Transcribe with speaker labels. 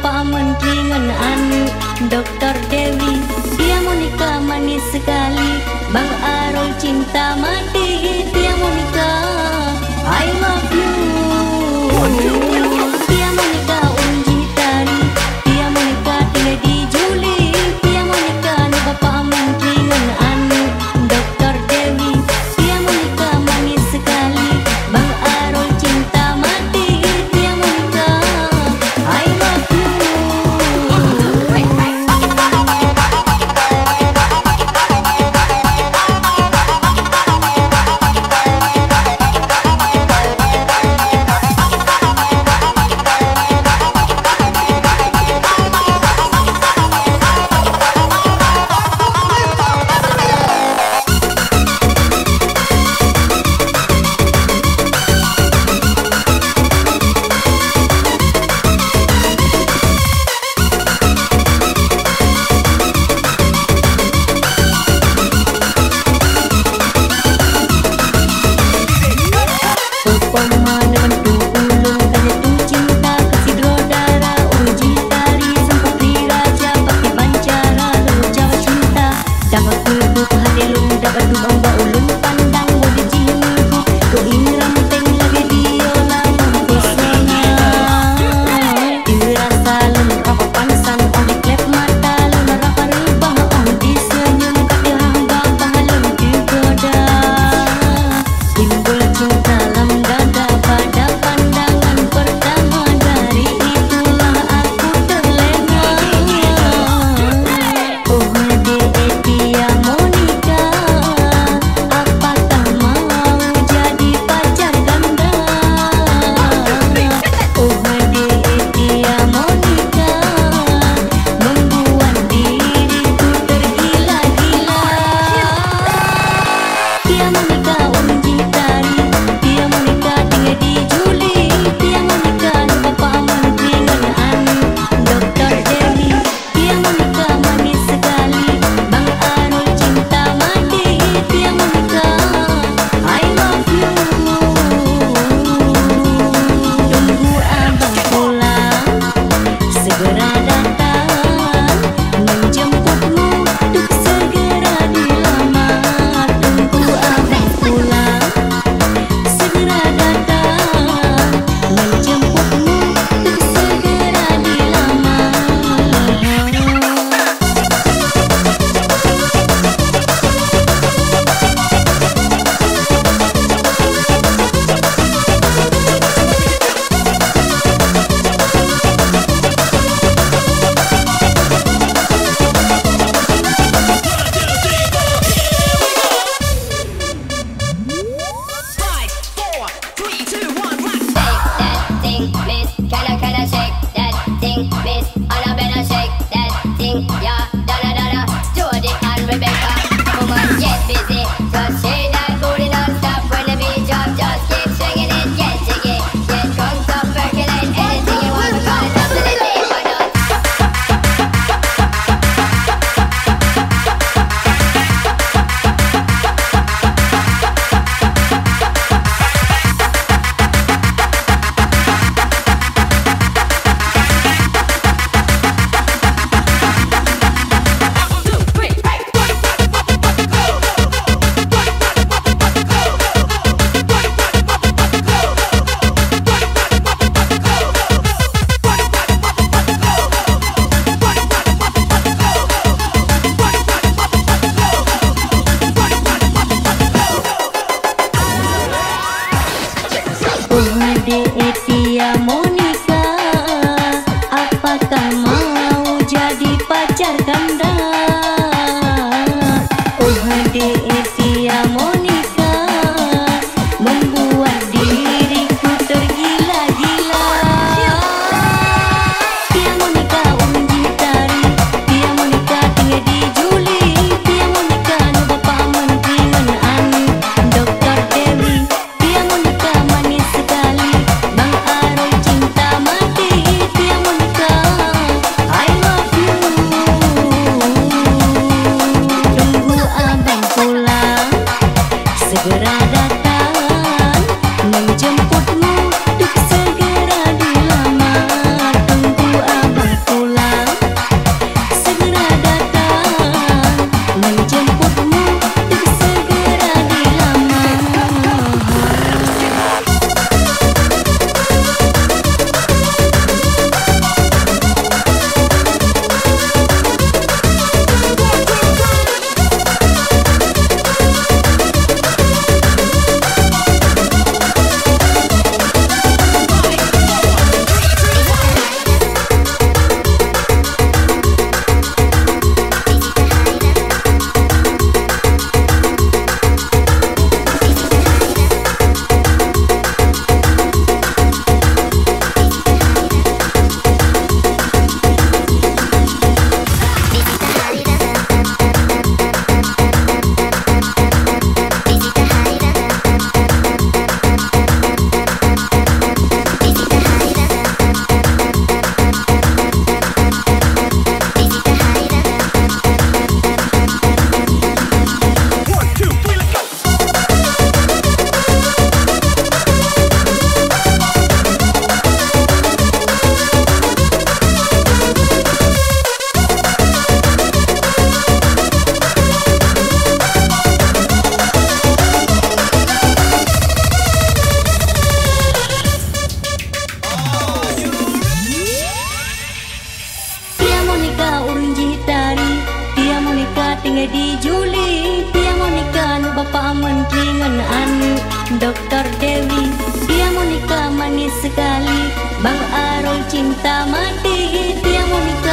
Speaker 1: pamengkingan anu Dokter Dewi. Dia Monica manis sekali. Bang Arul cinta mati. Dia Monica I love you. tinggal di Juli dia monika anu bapak menteri ngan anu dokter dewi dia mau nikah manis sekali bang arul cinta mati dia mau nikah.